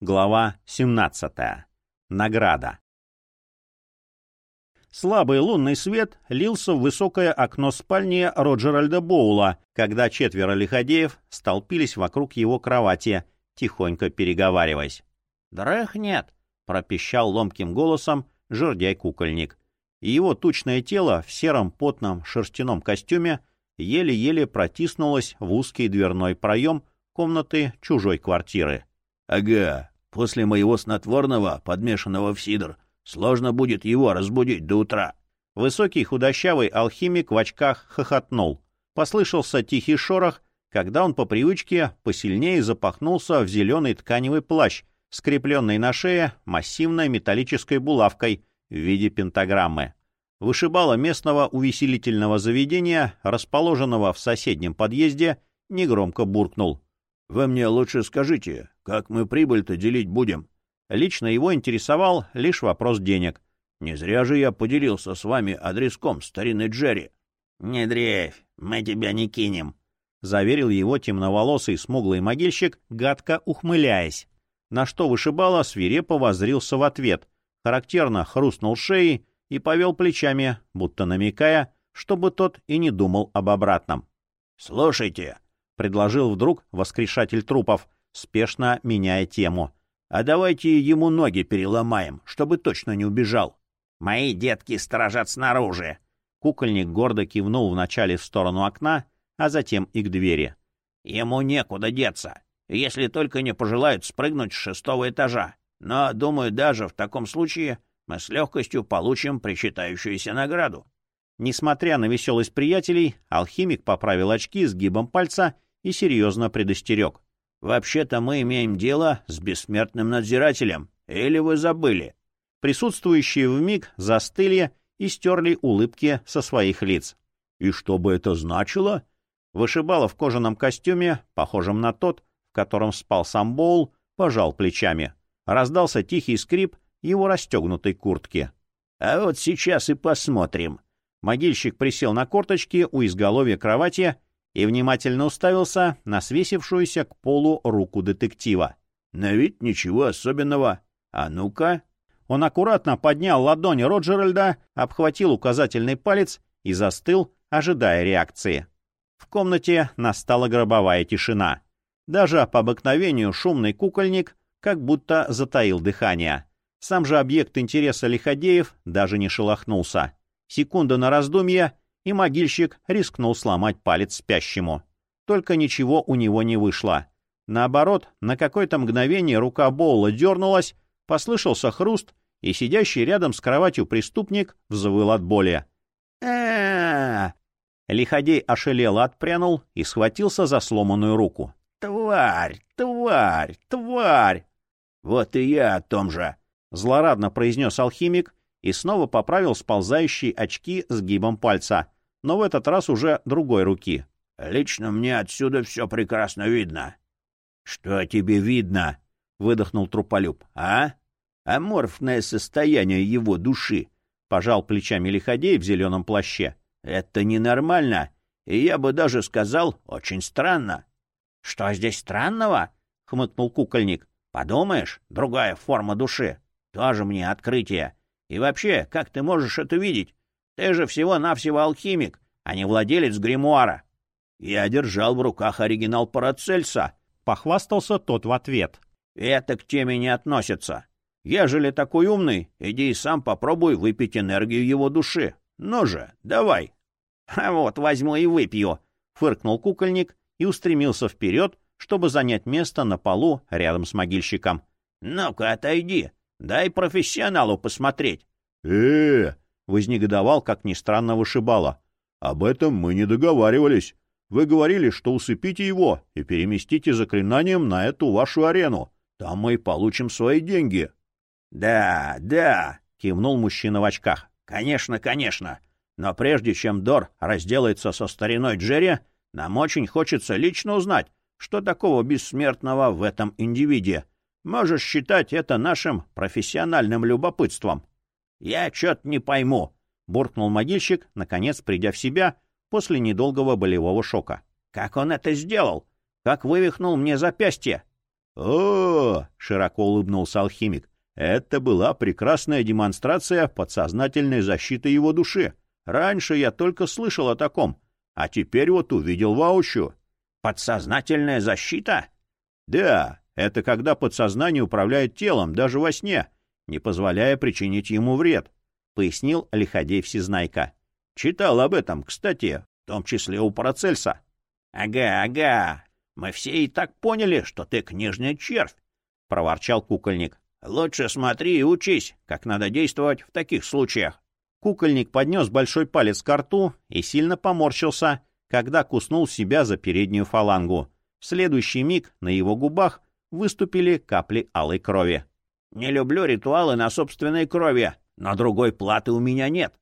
Глава 17. Награда. Слабый лунный свет лился в высокое окно спальни Роджеральда Боула, когда четверо лиходеев столпились вокруг его кровати, тихонько переговариваясь. «Дрэх нет!» — пропищал ломким голосом жердяй-кукольник. И его тучное тело в сером потном шерстяном костюме еле-еле протиснулось в узкий дверной проем комнаты чужой квартиры. Ага, после моего снотворного, подмешанного в сидр, сложно будет его разбудить до утра. Высокий худощавый алхимик в очках хохотнул. Послышался тихий шорох, когда он по привычке посильнее запахнулся в зеленый тканевый плащ, скрепленный на шее массивной металлической булавкой в виде пентаграммы. Вышибала местного увеселительного заведения, расположенного в соседнем подъезде, негромко буркнул. Вы мне лучше скажите, как мы прибыль-то делить будем? Лично его интересовал лишь вопрос денег. Не зря же я поделился с вами адреском старины Джерри. — Не дрейфь, мы тебя не кинем, — заверил его темноволосый смуглый могильщик, гадко ухмыляясь. На что вышибало свирепо воззрился в ответ, характерно хрустнул шеей и повел плечами, будто намекая, чтобы тот и не думал об обратном. — Слушайте, предложил вдруг воскрешатель трупов, спешно меняя тему. «А давайте ему ноги переломаем, чтобы точно не убежал». «Мои детки сторожат снаружи». Кукольник гордо кивнул вначале в сторону окна, а затем и к двери. «Ему некуда деться, если только не пожелают спрыгнуть с шестого этажа. Но, думаю, даже в таком случае мы с легкостью получим причитающуюся награду». Несмотря на веселость приятелей, алхимик поправил очки с гибом пальца и серьезно предостерег. «Вообще-то мы имеем дело с бессмертным надзирателем. Или вы забыли?» Присутствующие вмиг застыли и стерли улыбки со своих лиц. «И что бы это значило?» Вышибало в кожаном костюме, похожем на тот, в котором спал сам Боул, пожал плечами. Раздался тихий скрип его расстегнутой куртки. «А вот сейчас и посмотрим». Могильщик присел на корточки у изголовья кровати и внимательно уставился на свесившуюся к полу руку детектива. «На вид ничего особенного. А ну-ка!» Он аккуратно поднял ладонь Роджеральда, обхватил указательный палец и застыл, ожидая реакции. В комнате настала гробовая тишина. Даже по обыкновению шумный кукольник как будто затаил дыхание. Сам же объект интереса Лиходеев даже не шелохнулся. Секунда на раздумье, и могильщик рискнул сломать палец спящему. Только ничего у него не вышло. Наоборот, на какое-то мгновение рука Боула дернулась, послышался хруст, и сидящий рядом с кроватью преступник взвыл от боли. а Лиходей ошалело отпрянул и схватился за сломанную руку. «Тварь! Тварь! Тварь!» «Вот и я о том же!» — злорадно произнес алхимик и снова поправил сползающие очки с гибом пальца, но в этот раз уже другой руки. «Лично мне отсюда все прекрасно видно». «Что тебе видно?» — выдохнул Труполюб. «А? Аморфное состояние его души», — пожал плечами лиходей в зеленом плаще. «Это ненормально, и я бы даже сказал, очень странно». «Что здесь странного?» — хмыкнул кукольник. «Подумаешь, другая форма души. Тоже мне открытие. И вообще, как ты можешь это видеть? Ты же всего-навсего алхимик, а не владелец гримуара. Я держал в руках оригинал Парацельса. Похвастался тот в ответ. Это к теме не относится. Ежели такой умный, иди и сам попробуй выпить энергию его души. Ну же, давай. А вот возьму и выпью, фыркнул кукольник и устремился вперед, чтобы занять место на полу рядом с могильщиком. Ну-ка, отойди, Дай профессионалу посмотреть. э э вознегодовал, как ни странно, вышибала. «Об этом мы не договаривались. Вы говорили, что усыпите его и переместите заклинанием на эту вашу арену. Там мы и получим свои деньги». «Да, да», — кивнул мужчина в очках. «Конечно, конечно. Но прежде чем Дор разделается со стариной Джерри, нам очень хочется лично узнать, что такого бессмертного в этом индивиде. Можешь считать это нашим профессиональным любопытством. — Я что-то не пойму, — буркнул могильщик, наконец придя в себя после недолгого болевого шока. — Как он это сделал? Как вывихнул мне запястье? — О, широко улыбнулся алхимик. Это была прекрасная демонстрация подсознательной защиты его души. Раньше я только слышал о таком, а теперь вот увидел воочию. Подсознательная защита? Да, это когда подсознание управляет телом, даже во сне, не позволяя причинить ему вред, — пояснил Лиходей Всезнайка. Читал об этом, кстати, в том числе у Парацельса. — Ага, ага, мы все и так поняли, что ты книжный червь, — проворчал кукольник. — Лучше смотри и учись, как надо действовать в таких случаях. Кукольник поднес большой палец к рту и сильно поморщился, когда куснул себя за переднюю фалангу. В следующий миг на его губах выступили капли алой крови. «Не люблю ритуалы на собственной крови, но другой платы у меня нет».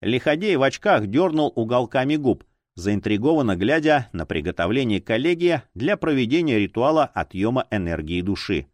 Лиходей в очках дернул уголками губ, заинтригованно глядя на приготовление коллеги для проведения ритуала отъема энергии души.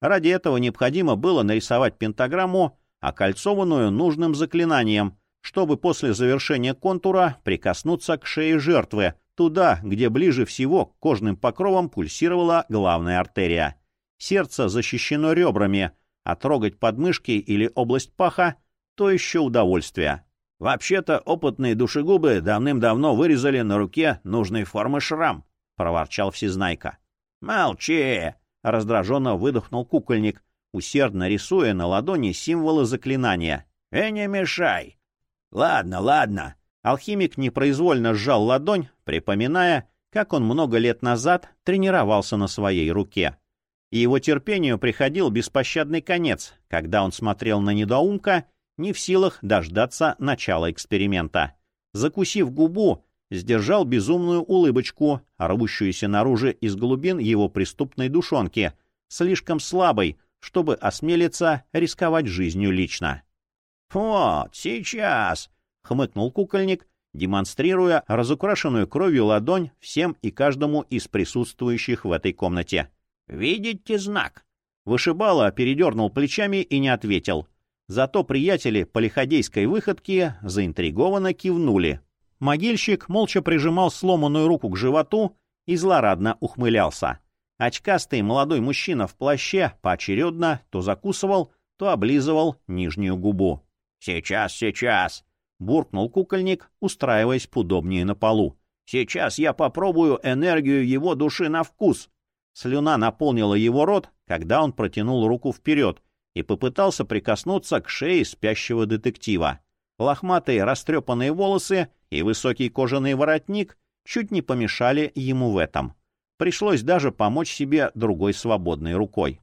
Ради этого необходимо было нарисовать пентаграмму, окольцованную нужным заклинанием, чтобы после завершения контура прикоснуться к шее жертвы, туда, где ближе всего к кожным покровам пульсировала главная артерия. Сердце защищено ребрами, а трогать подмышки или область паха — то еще удовольствие. «Вообще-то опытные душегубы давным-давно вырезали на руке нужной формы шрам», — проворчал Всезнайка. «Молчи!» — раздраженно выдохнул кукольник, усердно рисуя на ладони символы заклинания. «И не мешай!» «Ладно, ладно!» Алхимик непроизвольно сжал ладонь, припоминая, как он много лет назад тренировался на своей руке. И его терпению приходил беспощадный конец, когда он смотрел на недоумка, не в силах дождаться начала эксперимента. Закусив губу, сдержал безумную улыбочку, рвущуюся наружу из глубин его преступной душонки, слишком слабой, чтобы осмелиться рисковать жизнью лично. «Вот, сейчас!» — хмыкнул кукольник, демонстрируя разукрашенную кровью ладонь всем и каждому из присутствующих в этой комнате. «Видите знак?» Вышибала передернул плечами и не ответил. Зато приятели по лиходейской выходке заинтригованно кивнули. Могильщик молча прижимал сломанную руку к животу и злорадно ухмылялся. Очкастый молодой мужчина в плаще поочередно то закусывал, то облизывал нижнюю губу. «Сейчас, сейчас!» — буркнул кукольник, устраиваясь поудобнее на полу. «Сейчас я попробую энергию его души на вкус!» Слюна наполнила его рот, когда он протянул руку вперед и попытался прикоснуться к шее спящего детектива. Лохматые растрепанные волосы и высокий кожаный воротник чуть не помешали ему в этом. Пришлось даже помочь себе другой свободной рукой.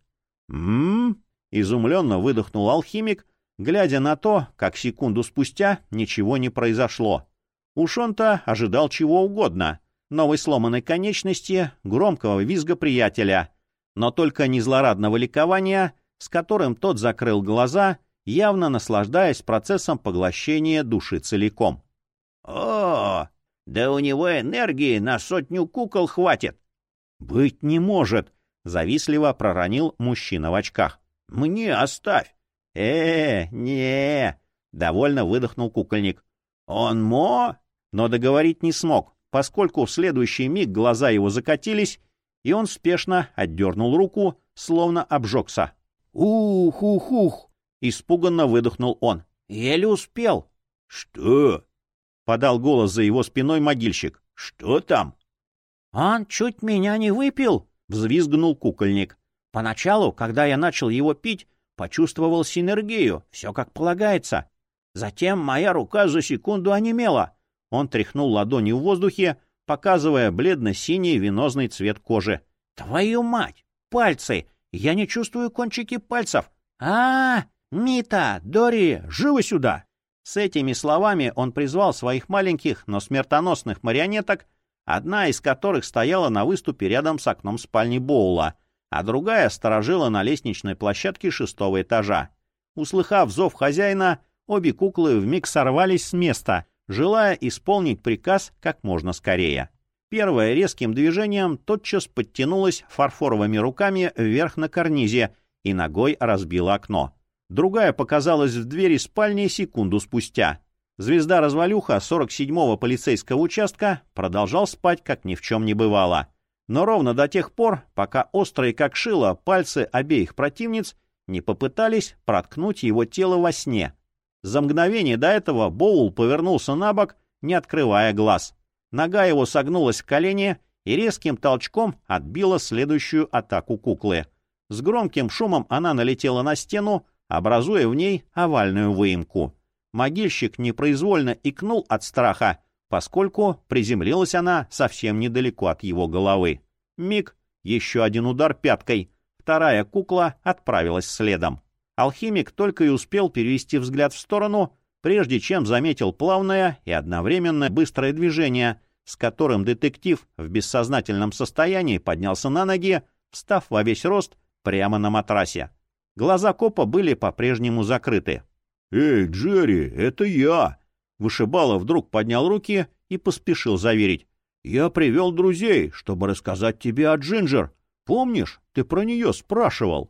«М-м-м!» — изумленно выдохнул алхимик, глядя на то, как секунду спустя ничего не произошло. Уж он-то ожидал чего угодно — новой сломанной конечности, громкого визга приятеля, но только не злорадного ликования, с которым тот закрыл глаза, явно наслаждаясь процессом поглощения души целиком. «О, да у него энергии на сотню кукол хватит!» «Быть не может!» — завистливо проронил мужчина в очках. «Мне оставь!» «Э, не!» — довольно выдохнул кукольник. «Он мо?» Но договорить не смог, поскольку в следующий миг глаза его закатились, и он спешно отдернул руку, словно обжегся. «Ух-ух-ух!» — испуганно выдохнул он. «Еле успел!» «Что?» — подал голос за его спиной могильщик. «Что там?» «Он чуть меня не выпил!» — взвизгнул кукольник. «Поначалу, когда я начал его пить, почувствовал синергию, все как полагается. Затем моя рука за секунду онемела. Он тряхнул ладонью в воздухе, показывая бледно-синий венозный цвет кожи. «Твою мать! Пальцы! Я не чувствую кончики пальцев! а, -а, -а Мита! Дори! Живо сюда!» С этими словами он призвал своих маленьких, но смертоносных марионеток, одна из которых стояла на выступе рядом с окном спальни Боула, а другая сторожила на лестничной площадке шестого этажа. Услыхав зов хозяина, обе куклы вмиг сорвались с места, желая исполнить приказ как можно скорее. Первая резким движением тотчас подтянулась фарфоровыми руками вверх на карнизе и ногой разбила окно. Другая показалась в двери спальни секунду спустя. Звезда-развалюха 47-го полицейского участка продолжал спать, как ни в чем не бывало. Но ровно до тех пор, пока острые как шило пальцы обеих противниц не попытались проткнуть его тело во сне. За мгновение до этого Боул повернулся на бок, не открывая глаз. Нога его согнулась в колени и резким толчком отбила следующую атаку куклы. С громким шумом она налетела на стену, образуя в ней овальную выемку. Могильщик непроизвольно икнул от страха, поскольку приземлилась она совсем недалеко от его головы. Миг, еще один удар пяткой, вторая кукла отправилась следом. Алхимик только и успел перевести взгляд в сторону, прежде чем заметил плавное и одновременно быстрое движение, с которым детектив в бессознательном состоянии поднялся на ноги, встав во весь рост прямо на матрасе. Глаза копа были по-прежнему закрыты. «Эй, Джерри, это я!» Вышибало вдруг поднял руки и поспешил заверить. «Я привел друзей, чтобы рассказать тебе о Джинджер. Помнишь, ты про нее спрашивал?»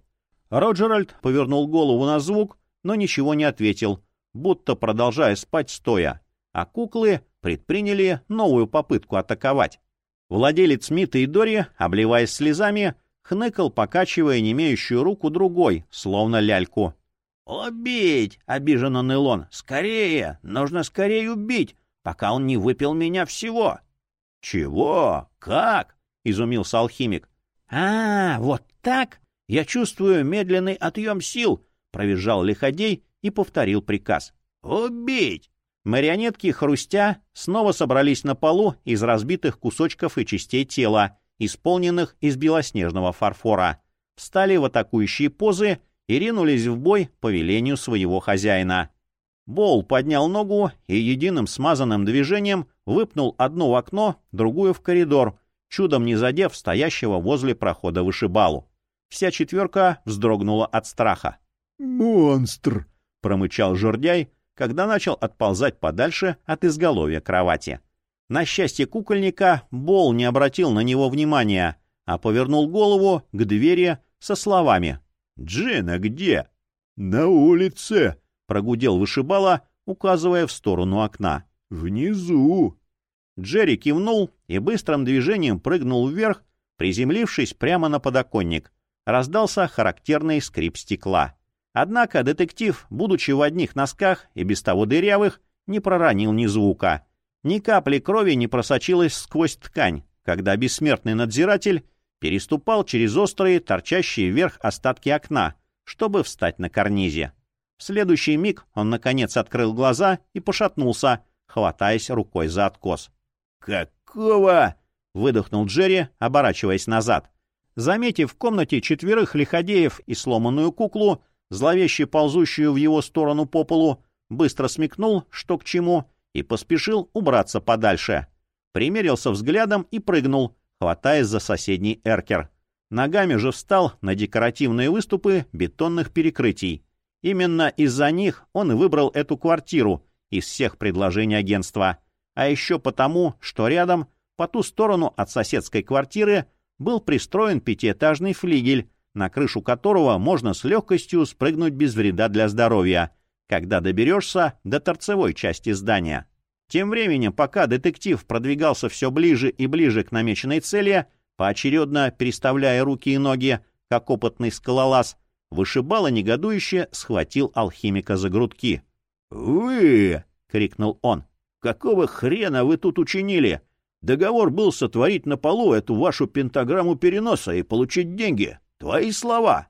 Роджеральд повернул голову на звук, но ничего не ответил, будто продолжая спать стоя. А куклы предприняли новую попытку атаковать. Владелец Мита и Дори, обливаясь слезами, хныкал, покачивая немеющую руку другой, словно ляльку. «Убить!» — обиженно ныл он. «Скорее! Нужно скорее убить, пока он не выпил меня всего!» «Чего? Как?» — изумился алхимик. «А, вот так? Я чувствую медленный отъем сил!» — провизжал лиходей и повторил приказ. «Убить!» Марионетки, хрустя, снова собрались на полу из разбитых кусочков и частей тела, исполненных из белоснежного фарфора. Встали в атакующие позы и ринулись в бой по велению своего хозяина. Бол поднял ногу и единым смазанным движением выпнул одну в окно, другую в коридор, чудом не задев стоящего возле прохода вышибалу. Вся четверка вздрогнула от страха. «Монстр!» — промычал жердяй, когда начал отползать подальше от изголовья кровати. На счастье кукольника Бол не обратил на него внимания, а повернул голову к двери со словами «Джина где?» «На улице», — прогудел вышибала, указывая в сторону окна. «Внизу». Джерри кивнул и быстрым движением прыгнул вверх, приземлившись прямо на подоконник. Раздался характерный скрип стекла. Однако детектив, будучи в одних носках и без того дырявых, не проронил ни звука. Ни капли крови не просочилась сквозь ткань, когда бессмертный надзиратель переступал через острые, торчащие вверх остатки окна, чтобы встать на карнизе. В следующий миг он, наконец, открыл глаза и пошатнулся, хватаясь рукой за откос. «Какого?» — выдохнул Джерри, оборачиваясь назад. Заметив в комнате четверых лиходеев и сломанную куклу, зловеще ползущую в его сторону по полу, быстро смекнул, что к чему, и поспешил убраться подальше. Примерился взглядом и прыгнул, хватаясь за соседний эркер. Ногами же встал на декоративные выступы бетонных перекрытий. Именно из-за них он и выбрал эту квартиру из всех предложений агентства. А еще потому, что рядом, по ту сторону от соседской квартиры, был пристроен пятиэтажный флигель, на крышу которого можно с легкостью спрыгнуть без вреда для здоровья, когда доберешься до торцевой части здания. Тем временем, пока детектив продвигался все ближе и ближе к намеченной цели, поочередно переставляя руки и ноги, как опытный скалолаз, вышибало негодующе схватил алхимика за грудки. «Вы!» — крикнул он. «Какого хрена вы тут учинили? Договор был сотворить на полу эту вашу пентаграмму переноса и получить деньги. Твои слова!»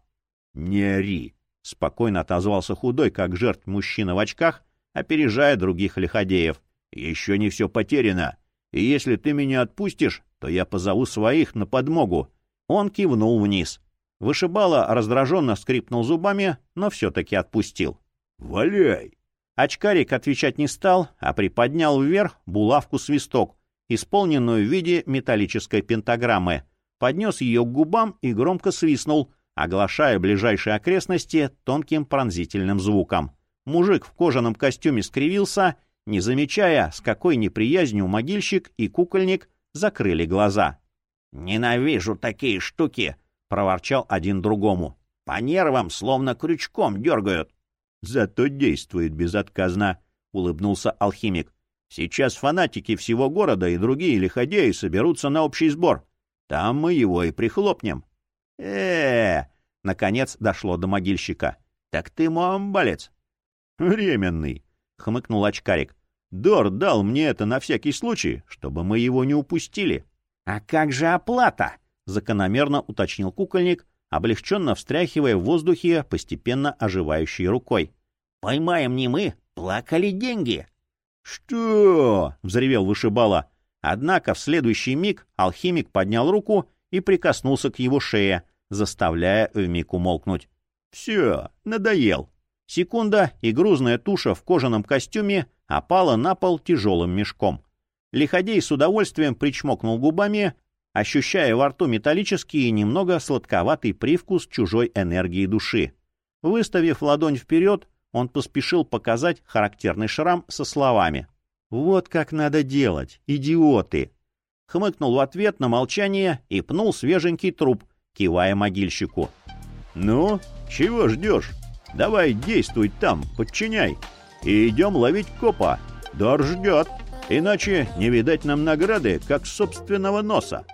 «Не ори!» — спокойно отозвался худой, как жертв мужчина в очках, опережая других лиходеев. Еще не все потеряно. И если ты меня отпустишь, то я позову своих на подмогу. Он кивнул вниз. Вышибала раздраженно скрипнул зубами, но все-таки отпустил. «Валяй!» Очкарик отвечать не стал, а приподнял вверх булавку-свисток, исполненную в виде металлической пентаграммы, поднес ее к губам и громко свистнул, оглашая ближайшие окрестности тонким пронзительным звуком. Мужик в кожаном костюме скривился не замечая, с какой неприязнью могильщик и кукольник закрыли глаза. «Ненавижу такие штуки!» — проворчал один другому. «По нервам словно крючком дергают». «Зато действует безотказно», — улыбнулся алхимик. «Сейчас фанатики всего города и другие лиходеи соберутся на общий сбор. Там мы его и прихлопнем. э Наконец дошло до могильщика. «Так ты муамбалец!» «Временный!» — хмыкнул очкарик. «Дор дал мне это на всякий случай, чтобы мы его не упустили». «А как же оплата?» — закономерно уточнил кукольник, облегченно встряхивая в воздухе постепенно оживающей рукой. «Поймаем не мы, плакали деньги!» «Что?» — взревел вышибала. Однако в следующий миг алхимик поднял руку и прикоснулся к его шее, заставляя вмиг умолкнуть. «Все, надоел». Секунда, и грузная туша в кожаном костюме опала на пол тяжелым мешком. Лиходей с удовольствием причмокнул губами, ощущая во рту металлический и немного сладковатый привкус чужой энергии души. Выставив ладонь вперед, он поспешил показать характерный шрам со словами. «Вот как надо делать, идиоты!» Хмыкнул в ответ на молчание и пнул свеженький труп, кивая могильщику. «Ну, чего ждешь? Давай действуй там, подчиняй. И идем ловить копа. Дор ждет, иначе не видать нам награды, как собственного носа».